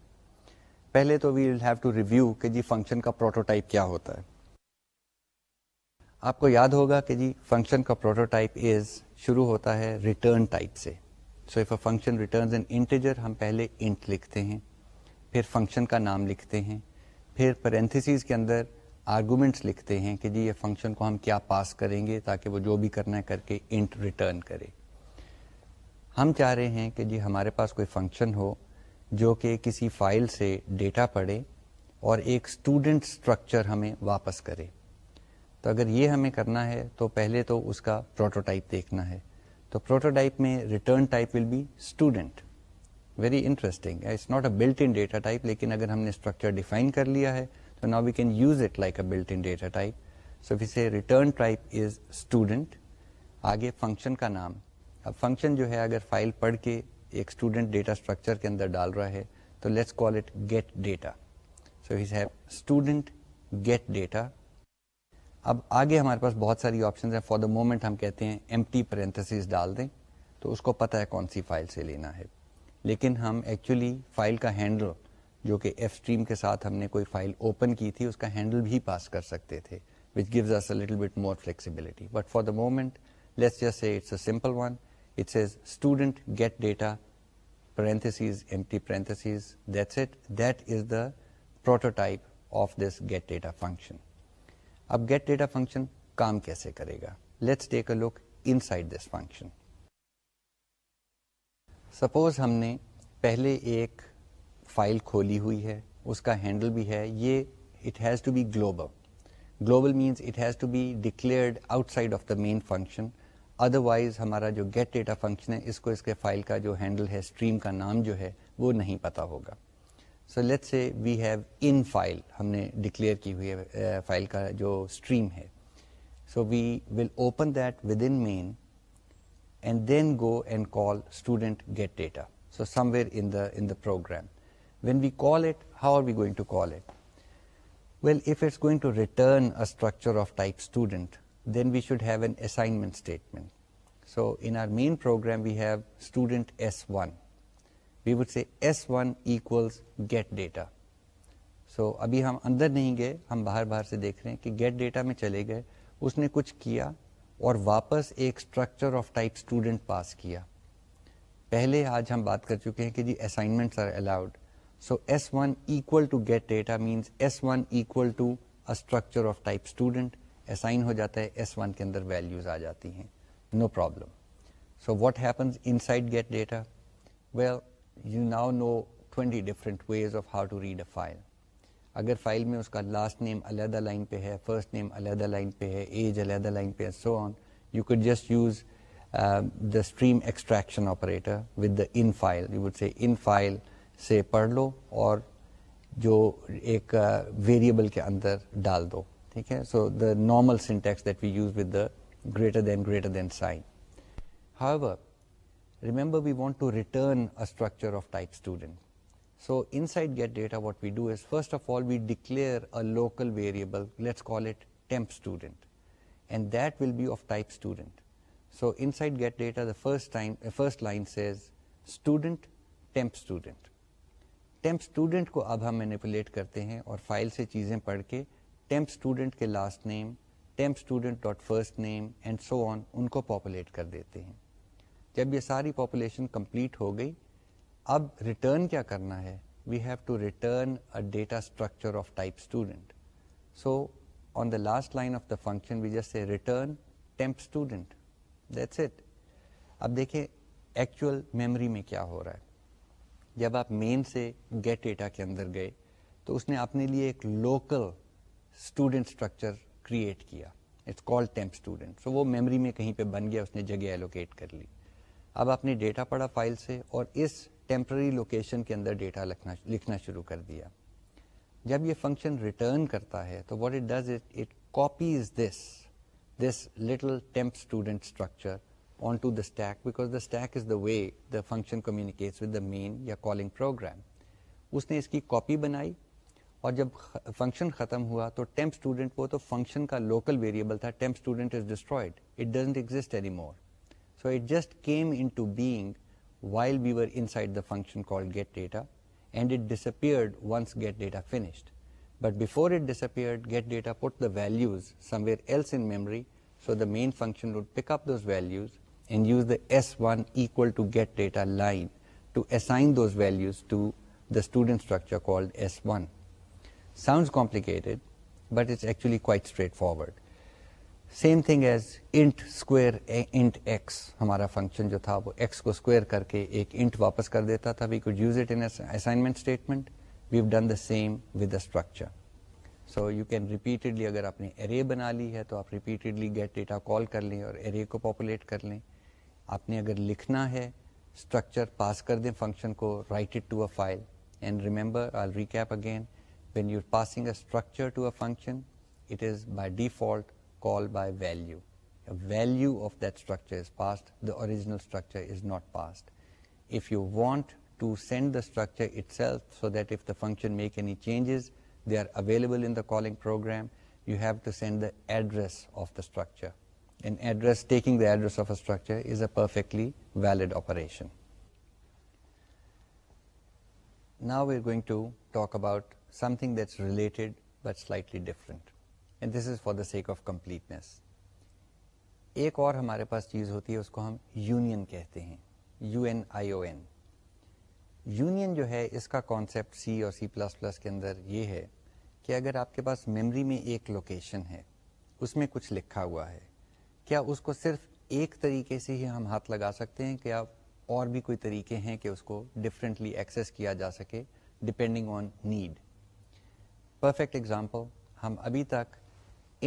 پہلے تو ہیو ٹو ریویو کہ جی فنکشن کا پروٹوٹائپ کیا ہوتا ہے آپ کو یاد ہوگا کہ جی فنکشن کا پروٹوٹائپ از شروع ہوتا ہے ریٹرن ٹائپ سے so if a function returns integer ہم پہلے انٹ لکھتے ہیں پھر فنکشن کا نام لکھتے ہیں پھر پیر کے اندر آرگومنٹس لکھتے ہیں کہ جی یہ فنکشن کو ہم کیا پاس کریں گے تاکہ وہ جو بھی کرنا ہے کر کے انٹ ریٹرن کرے ہم چاہ رہے ہیں کہ جی ہمارے پاس کوئی فنکشن ہو جو کہ کسی فائل سے ڈیٹا پڑے اور ایک اسٹوڈنٹ اسٹرکچر ہمیں واپس کرے تو اگر یہ ہمیں کرنا ہے تو پہلے تو اس کا پروٹوٹائپ دیکھنا ہے تو پروٹوٹائپ میں return type will be student very interesting it's not a built in data type لیکن اگر ہم نے اسٹرکچر ڈیفائن کر لیا ہے So now we can use it like a built-in data type. So if we say return type is student, آگے function کا نام اب فنکشن جو ہے اگر فائل پڑھ کے ایک اسٹوڈنٹ ڈیٹا اسٹرکچر کے اندر ڈال رہا ہے تو let's call it get data so ہے اسٹوڈنٹ گیٹ ڈیٹا اب آگے ہمارے پاس بہت ساری آپشنز ہیں فار دا مومنٹ ہم کہتے ہیں ایم ٹی پرس ڈال دیں تو اس کو پتہ ہے کون سی فائل سے لینا ہے لیکن ہم ایکچولی فائل کا ہینڈل جو کہ ایف اسٹریم کے ساتھ ہم نے کوئی فائل اوپن کی تھی اس کا ہینڈل بھی پاس کر سکتے تھے which gives us little bit more flexibility but for the moment let's just a it's a simple one it's is student get data parentheses empty parentheses that's it that is the prototype of this get data function اب get data function کام کیسے کرے گا let's take a look inside this function suppose ہم نے پہلے ایک file کھولی ہوئی ہے اس کا ہینڈل بھی ہے یہ it has to be global global means it has to be declared outside of the main function otherwise ہمارا جو گیٹ ڈیٹا فنکشن ہے اس کو اس کے فائل کا جو ہینڈل ہے اسٹریم کا نام جو ہے وہ نہیں پتا ہوگا so late say we have infile ہم نے ڈکلیئر کی ہوئی ہے فائل کا جو اسٹریم ہے so we will open that with in main and then go and call student get data so somewhere in the in the program when wait how we going so in program get data so ابھی ہم اندر نہیں گئے ہم باہر باہر سے دیکھ رہے ہیں کہ گیٹ ڈیٹا میں چلے گئے اس نے کچھ کیا اور واپس ایک structure of type student pass کیا پہلے آج ہم بات کر چکے ہیں کہ جی assignments are allowed so S one equal to get data means S one equal to structure of type student assign ہو جاتا ہے ایس ون کے اندر ویلیوز آ جاتی ہیں no problem so what inside get data well you now know twenty different ways of how to read a file اگر file میں اس کا لاسٹ نیم علیحدہ لائن پہ ہے فرسٹ نیم علیحدہ لائن پہ ہے ایج علیحدہ لائن پہ ہے so on you could just use the stream extraction operator with the in file you would say in file سے پڑھ لو اور جو ایک ویریبل کے اندر ڈال دو ٹھیک ہے so the normal syntax that we use with the greater than greater than sign however remember we want to return structure of type student so inside get data what we do is first of all we declare a local variable let's call it temp student and that will be of student so inside get data the first first line says student student temp student کو اب ہم manipulate کرتے ہیں اور file سے چیزیں پڑھ کے ٹیمپ اسٹوڈنٹ کے last name temp student dot first name and so on ان کو پاپولیٹ کر دیتے ہیں جب یہ ساری پاپولیشن کمپلیٹ ہو گئی اب ریٹرن کیا کرنا ہے we have to return data structure of of type student student so on the the last line function we return temp that's it اب دیکھیں ایکچوئل میموری میں کیا ہو رہا ہے جب آپ مین سے گیٹ ڈیٹا کے اندر گئے تو اس نے اپنے لیے ایک لوکل اسٹوڈنٹ اسٹرکچر کریٹ کیا it's call temp student so وہ میموری میں کہیں پہ بن گیا اس نے جگہ ایلوکیٹ کر لی اب آپ نے ڈیٹا پڑا فائل سے اور اس ٹیمپرری لوکیشن کے اندر ڈیٹا لکھنا لکھنا شروع کر دیا جب یہ فنکشن ریٹرن کرتا ہے تو what it does it it copies this this little temp student structure way the function communicate with the main یا کالنگ پروگرام اس نے اس کی کاپی بنائی اور جب فنکشن ختم ہوا تو ٹیم اسٹوڈنٹ کو تو فنکشن کا local variable that's it so it just came annoying while beware inside the function get data and it disappear get data put the values somewhere else in memory so the main function wake ups function جو تھا ایک واپس کر دیتا تھا we can the same structure so you can repeatedly اگر آپ نے ارے بنا لی ہے تو آپ ریپیٹڈلی گیٹ ڈیٹا کال کر لیں ارے کو پاپولیٹ کر لیں آپ نے اگر لکھنا ہے اسٹرکچر پاس کر دیں فنکشن کو write it to a file and remember I recap again when you passing a structure to a function it is by default call by value value of that structure is passed the original structure is not passed if you want to send the structure function make any changes they are available in the calling program you have to send the address of the structure an address address taking the of a a structure is perfectly valid operation. Now we're going to talk about something that's related but slightly different. And this is for the sake of completeness. ایک اور ہمارے پاس چیز ہوتی ہے اس کو ہم union کہتے ہیں U N N I O union جو ہے اس کا کانسیپٹ سی اور سی پلس پلس کے اندر یہ ہے کہ اگر آپ کے پاس میمری میں ایک لوکیشن ہے اس میں کچھ لکھا ہوا ہے کیا اس کو صرف ایک طریقے سے ہی ہم ہاتھ لگا سکتے ہیں کیا اور بھی کوئی طریقے ہیں کہ اس کو ڈفرینٹلی ایکسیس کیا جا سکے depending on need perfect example ہم ابھی تک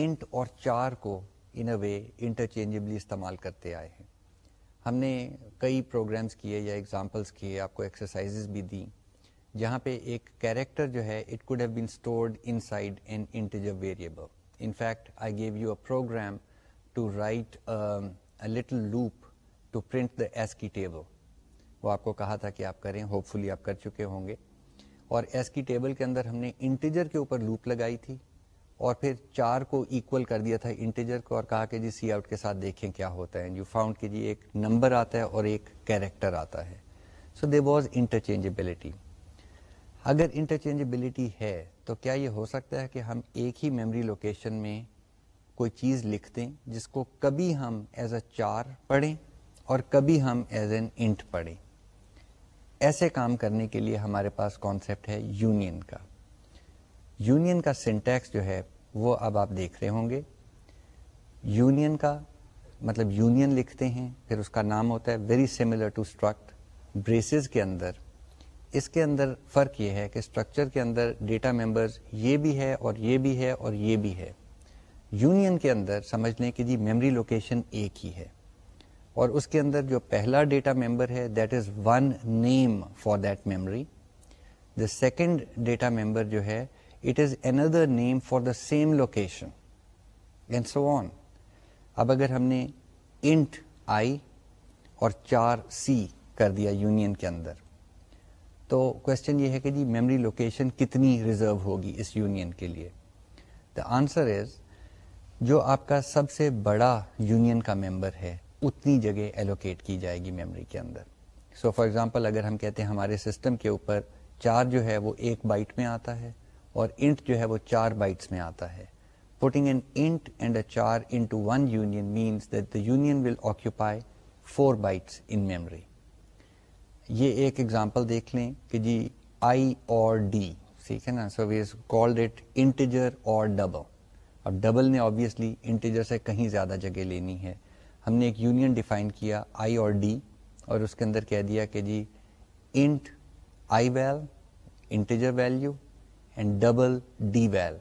انٹ اور چار کو ان اے وے انٹرچینجبلی استعمال کرتے آئے ہیں ہم نے کئی پروگرامس کیے یا ایگزامپلس کیے آپ کو ایکسرسائزز بھی دیں جہاں پہ ایک کیریکٹر جو ہے it could have been stored inside integer variable in fact I gave you a program to write little loop to print the ASCII table وہ آپ کو کہا تھا کہ آپ کریں ہوپ فلی آپ کر چکے ہوں گے اور ایس کی ٹیبل کے اندر ہم نے انٹیجر کے اوپر لوپ لگائی تھی اور پھر چار کو ایکول کر دیا تھا انٹیجر کو اور کہا کہ جی سی آؤٹ کے ساتھ دیکھیں کیا ہوتا ہے یو فاؤنڈ کہ جی ایک نمبر آتا ہے اور ایک کیریکٹر آتا ہے سو دے واز انٹرچینجبلٹی اگر انٹرچینجبلٹی ہے تو کیا یہ ہو سکتا ہے کہ ہم ایک ہی میموری لوکیشن میں کوئی چیز لکھ دیں جس کو کبھی ہم ایز اے چار پڑھیں اور کبھی ہم ایز این انٹ پڑھیں ایسے کام کرنے کے لیے ہمارے پاس کانسیپٹ ہے یونین کا یونین کا سنٹیکس جو ہے وہ اب آپ دیکھ رہے ہوں گے یونین کا مطلب یونین لکھتے ہیں پھر اس کا نام ہوتا ہے very similar to struct braces کے اندر اس کے اندر فرق یہ ہے کہ اسٹرکچر کے اندر ڈیٹا ممبرز یہ بھی ہے اور یہ بھی ہے اور یہ بھی ہے یونین کے اندر سمجھ لیں کہ جی میمری لوکیشن ایک ہی ہے اور اس کے اندر جو پہلا ڈیٹا ممبر ہے that is one name for that memory the second data member جو ہے it is another name for the same location and so on اب اگر ہم نے انٹ آئی اور چار سی کر دیا یونین کے اندر تو کوشچن یہ ہے کہ جی میمری لوکیشن کتنی ریزرو ہوگی اس یونین کے لیے دا آنسر از جو آپ کا سب سے بڑا یونین کا ممبر ہے اتنی جگہ ایلوکیٹ کی جائے گی میموری کے اندر سو فار ایگزامپل اگر ہم کہتے ہیں ہمارے سسٹم کے اوپر چار جو ہے وہ ایک بائٹ میں آتا ہے اور انٹ جو ہے وہ چار بائٹس میں آتا ہے putting an int and a char into one union means that the union will occupy four bytes in memory یہ ایک ایگزامپل دیکھ لیں کہ جی آئی اور ڈی ٹھیک ہے نا so we've called it integer اور ڈبل اور ڈبل نے آبویسلی انٹیجر سے کہیں زیادہ جگہ لینی ہے ہم نے ایک یونین ڈیفائن کیا آئی اور ڈی اور اس کے اندر کہہ دیا کہ جی int I val integer value and double D val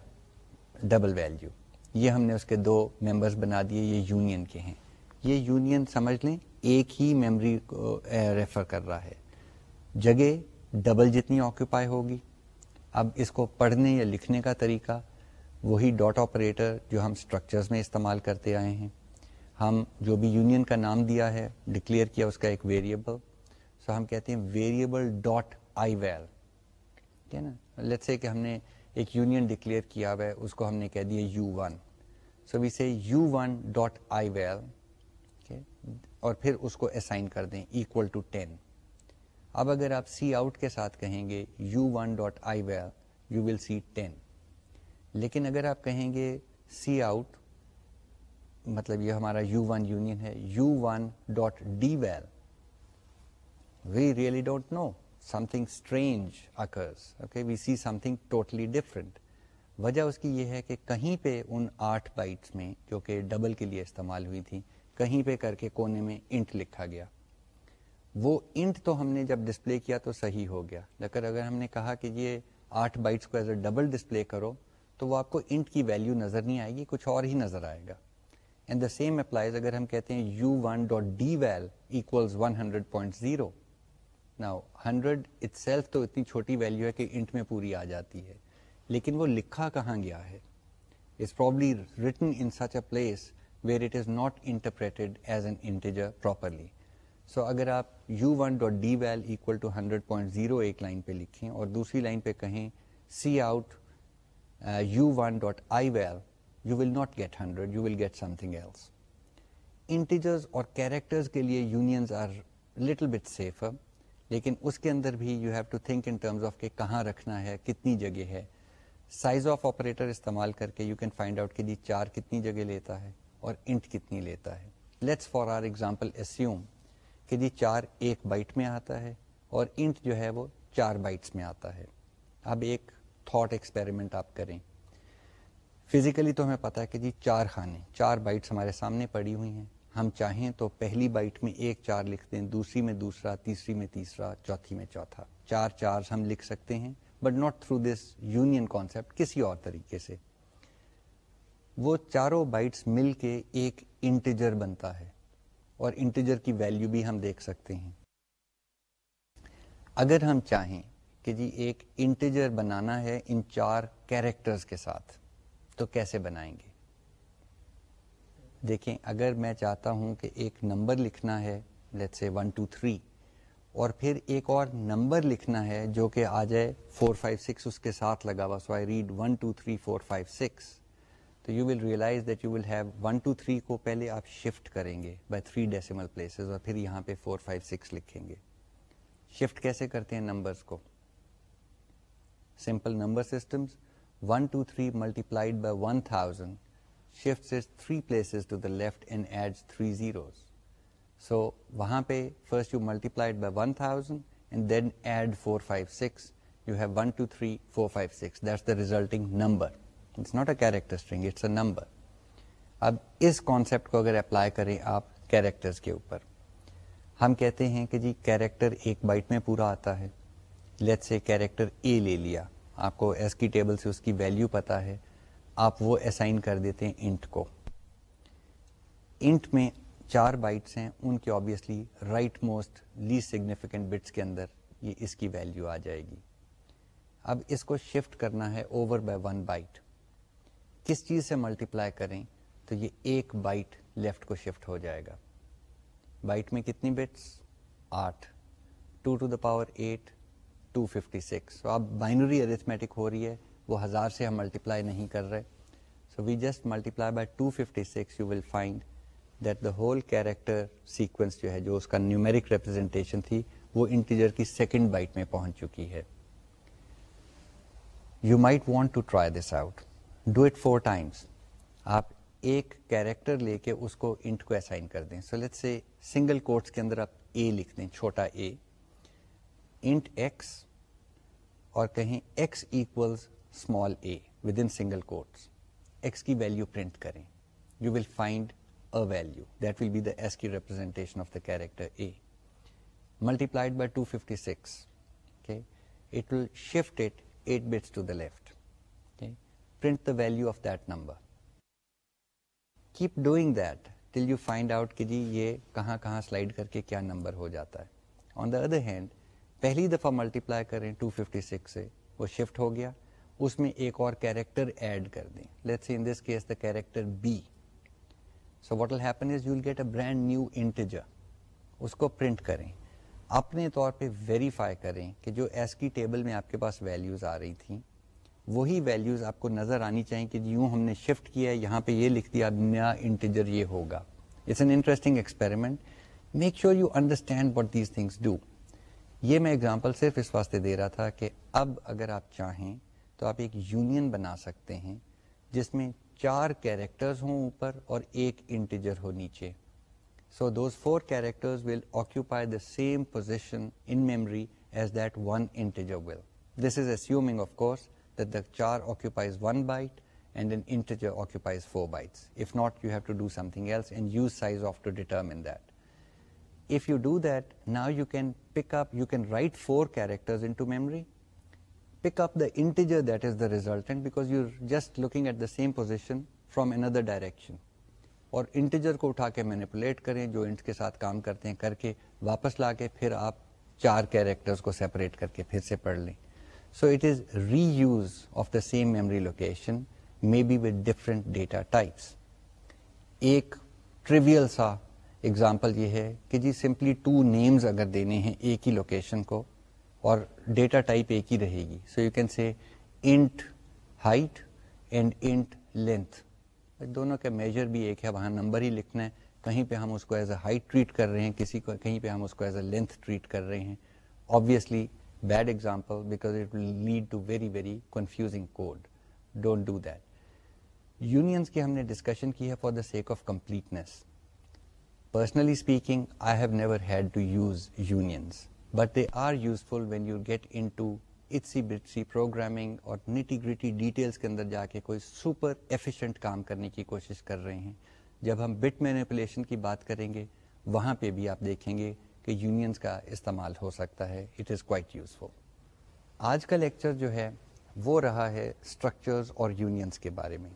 double value یہ ہم نے اس کے دو ممبرس بنا دیے یہ یونین کے ہیں یہ یونین سمجھ لیں ایک ہی میمری کو ریفر کر رہا ہے جگہ ڈبل جتنی آکوپائی ہوگی اب اس کو پڑھنے یا لکھنے کا طریقہ وہی ڈاٹ آپریٹر جو ہم اسٹرکچرز میں استعمال کرتے آئے ہیں ہم جو بھی یونین کا نام دیا ہے ڈکلیئر کیا اس کا ایک ویریبل سو ہم کہتے ہیں ویریبل ڈاٹ آئی ویل ٹھیک ہے نا لیٹس سے کہ ہم نے ایک یونین ڈکلیئر کیا ہوا ہے اس کو ہم نے کہہ دیا یو ون سو وی سے U one dot I val اور پھر اس کو اسائن کر دیں ایکول ٹو ٹین اب اگر آپ سی آؤٹ کے ساتھ کہیں گے U one dot I val you will see ten لیکن اگر آپ کہیں گے سی آؤٹ مطلب یہ ہمارا یو ون یونین ہے U one dot D val we really don't know something strange okay we see something totally different وجہ اس کی یہ ہے کہ کہیں پہ ان آٹھ بائٹس میں جو کہ ڈبل کے لیے استعمال ہوئی تھی کہیں پہ کر کے کونے میں انٹ لکھا گیا وہ انٹ تو ہم نے جب ڈسپلے کیا تو صحیح ہو گیا لیکن اگر ہم نے کہا کہ یہ آٹھ بائٹس کو ایز اے ڈبل ڈسپلے کرو تو وہ آپ کو انٹ کی ویلیو نظر نہیں آئے گی کچھ اور ہی نظر آئے گا اینڈ دا سیم اپلائیز اگر ہم کہتے ہیں U one dot D val equals one hundred point zero نا ہنڈریڈ اٹ سیلف تو اتنی چھوٹی ویلیو ہے کہ انٹ میں پوری آ جاتی ہے لیکن وہ لکھا کہاں گیا ہے it's probably written in such a place where it is not interpreted as an integer properly so اگر آپ U one dot D val equal to hundred point zero ایک لائن پہ لکھیں اور دوسری لائن پہ کہیں cout U one dot I val you will not get hundred اور لیکن اس کے اندر بھی یو ہیو ٹو تھنک کہاں رکھنا ہے کتنی جگہ ہے سائز آف آپریٹر استعمال کر کے یو کین فائنڈ آؤٹ کہ جی چار کتنی جگہ لیتا ہے اور انٹ کتنی لیتا ہے لیٹس فار آر ایگزامپل ایک یوم میں آتا ہے اور انٹ جو ہے وہ چار بائٹس میں آتا ہے اب ایک تھاٹ ایکسپیریمنٹ آپ کریں فزیکلی تو ہمیں پتا ہے کہ جی چار خانے چار بائٹس ہمارے سامنے پڑی ہوئی ہیں ہم چاہیں تو پہلی بائٹ میں ایک چار لکھ دیں دوسری میں دوسرا تیسری میں تیسرا چوتھی میں چوتھا چار چار ہم لکھ سکتے ہیں but not through this union concept کسی اور طریقے سے وہ چاروں بائٹس مل کے ایک انٹیجر بنتا ہے اور انٹیجر کی ویلیو بھی ہم دیکھ سکتے ہیں اگر ہم چاہیں کہ جی ایک انٹیجر بنانا ہے ان چار کیریکٹرز کے ساتھ تو کیسے بنائیں گے دیکھیں اگر میں چاہتا ہوں کہ ایک نمبر لکھنا ہے let say one two three اور پھر ایک اور نمبر لکھنا ہے جو کہ آ جائے فور فائیو سکس اس کے ساتھ لگا ہوا so I read one two three four five six تو you will realize that you will have one two three کو پہلے آپ شفٹ کریں گے بائی تھری ڈیسیمل پلیسز اور پھر یہاں پہ فور فائیو سکس لکھیں گے شفٹ کیسے کرتے ہیں نمبرز کو simple number systems one two three multiplied by one thousand shift and three zeros so وہاں پہ first you multiplied by one thousand and then add four five six you have one two three four five six that's the resulting character number اب اس concept کو اگر apply کریں آپ characters کے اوپر ہم کہتے ہیں کہ جی کیریکٹر ایک بائٹ میں پورا آتا ہے لیٹ سے کیریکٹر اے لے لیا آپ کو ایس کی ٹیبل سے اس کی ویلیو پتا ہے آپ وہ اسائن کر دیتے ہیں انٹ کو انٹ میں چار بائٹس ہیں ان کے obviously right most less significant bits کے اندر یہ اس کی ویلیو آ جائے گی اب اس کو شفٹ کرنا ہے اوور بائی ون بائٹ کس چیز سے ملٹیپلائی کریں تو یہ ایک بائٹ لیفٹ کو شفٹ ہو جائے گا بائٹ میں کتنی بٹس آٹھ two two the power eight two fifty six تو اب بائنری ارتھمیٹک ہو رہی ہے وہ ہزار سے ہم ملٹیپلائی نہیں کر رہے so we just multiply by two fifty six you will find that the whole character sequence جو ہے جو اس کا نیومیرک ریپرزینٹیشن تھی وہ انٹیجر کی سیکنڈ بائٹ میں پہنچ چکی ہے you might want to try this out do it four times آپ ایک کیریکٹر لے کے اس کو انٹ کو اسائن کر دیں so let say single quotes کے اندر آپ اے لکھ دیں چھوٹا اے انٹ ایکس اور کہیں X equals small A with in single quotes X کی ویلیو پرنٹ کریں you will find a value that will be the ASCII representation of the character A multiplied by two fifty six okay it will shift it eight bits to the left print the value of that number keep doing that till you find out کہ جی یہ کہاں کہاں slide کر کے کیا number ہو جاتا ہے آن دا ادر ہینڈ پہلی دفعہ ملٹی پلائی کریں 256 سے وہ شفٹ ہو گیا اس میں ایک اور کیریکٹر ایڈ کر دیں in this case the character B so what will will happen is you get a brand new integer اس کو پرنٹ کریں اپنے طور پہ ویریفائی کریں کہ جو ایس کی ٹیبل میں آپ کے پاس ویلیوز آ رہی تھیں وہی ویلیوز آپ کو نظر آنی چاہیے کہ یوں ہم نے شفٹ کیا ہے یہاں پہ یہ لکھ دیا نیا انٹیجر یہ ہوگا it's an interesting experiment make sure you understand what these things do یہ میں اگزامپل صرف اس واسطے دے رہا تھا کہ اب اگر آپ چاہیں تو آپ ایک یونین بنا سکتے ہیں جس میں چار کیریکٹرز ہوں اوپر اور ایک انٹیجر ہو نیچے so those four characters will occupy the same position in memory as that one integer will this is assuming of course that the char occupies not you have to to do something else and use size of determine that if you do that now you can pick up you can write four into pick up the integer that is the the because you you're just looking at the same position from another direction اور integer کو اٹھا کے manipulate کریں جو int کے ساتھ کام کرتے ہیں کر کے واپس لا کے پھر آپ چار کیریکٹرز کو سیپریٹ کر کے پھر سے پڑھ لیں so it is reuse of the same memory location may be with different data types ایک ٹریویل سا ایگزامپل یہ ہے کہ جی سمپلی ٹو نیمز اگر دینے ہیں ایک ہی لوکیشن کو اور ڈیٹا ٹائپ ایک ہی رہے گی so you can say int height and int length دونوں کا میجر بھی ایک ہے وہاں نمبر ہی لکھنا ہے کہیں پہ ہم اس کو ایز اے ہائٹ ٹریٹ کر رہے ہیں کسی کو کہیں پہ ہم اس کو ایز اے لینتھ ٹریٹ کر رہے ہیں obviously bad example because it will lead to very very confusing code don't do that unions کی ہم نے ڈسکشن کی ہے for the sake of completeness personally speaking I have never had to use unions but they are useful when you get into itsy bitsy programming اور nitty gritty details کے اندر جا کے کوئی سپر ایفیشنٹ کام کرنے کی کوشش کر رہے ہیں جب ہم بٹ مینیپولیشن کی بات کریں گے وہاں پہ بھی آپ دیکھیں گے کہ یونینس کا استعمال ہو سکتا ہے اٹ از کوائٹ یوزفل آج کا لیکچر جو ہے وہ رہا ہے اسٹرکچرز اور یونینس کے بارے میں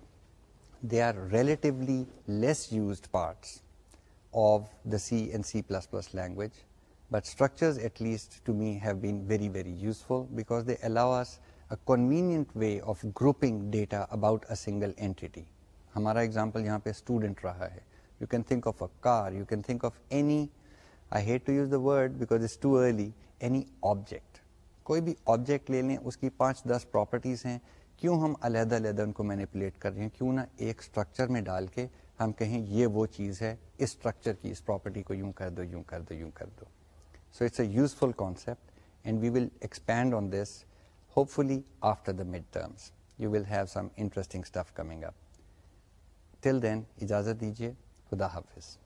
they are relatively less used parts of the C and C plus plus language but structures at least been very very useful because they always a convenient way of grouping data about a single entity ہمارا example یہاں پہ student رہا ہے you can think of a car you can think of any I hate to use the word because object کوئی بھی object لے لیں اس کی پانچ دس پراپرٹیز ہیں کیوں ہم علیحدہ علیحدہ ان کو مینیپولیٹ کر رہے ہیں کیوں نہ ایک اسٹرکچر میں ڈال کے ہم کہیں یہ وہ چیز ہے اس اسٹرکچر کی اس پراپرٹی کو یوں کر دو یوں کر دو یوں کر دو so it's a useful concept and we will expand on this hopefully after the midterms you will have some interesting stuff coming up till then اجازت دیجیے خدا حافظ